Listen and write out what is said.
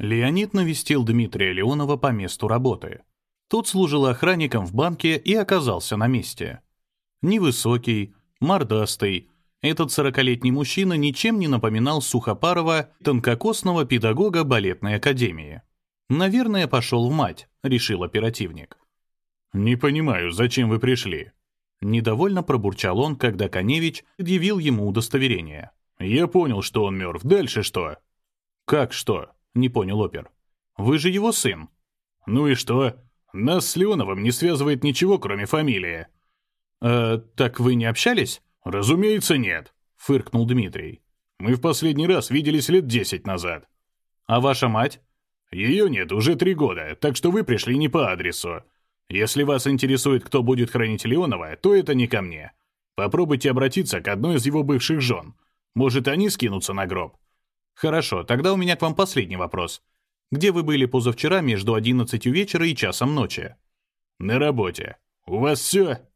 Леонид навестил Дмитрия Леонова по месту работы. Тот служил охранником в банке и оказался на месте. Невысокий, мордастый, этот сорокалетний мужчина ничем не напоминал сухопарого, тонкокосного педагога балетной академии. «Наверное, пошел в мать», — решил оперативник. «Не понимаю, зачем вы пришли?» Недовольно пробурчал он, когда Коневич предъявил ему удостоверение. «Я понял, что он мертв. Дальше что?» «Как что?» — не понял опер. «Вы же его сын». «Ну и что? Нас с Леоновым не связывает ничего, кроме фамилии». «Э, так вы не общались?» «Разумеется, нет», — фыркнул Дмитрий. «Мы в последний раз виделись лет десять назад». «А ваша мать?» «Ее нет уже три года, так что вы пришли не по адресу. Если вас интересует, кто будет хранить Леонова, то это не ко мне. Попробуйте обратиться к одной из его бывших жен. Может, они скинутся на гроб». «Хорошо, тогда у меня к вам последний вопрос. Где вы были позавчера между одиннадцатью вечера и часом ночи?» «На работе. У вас все?»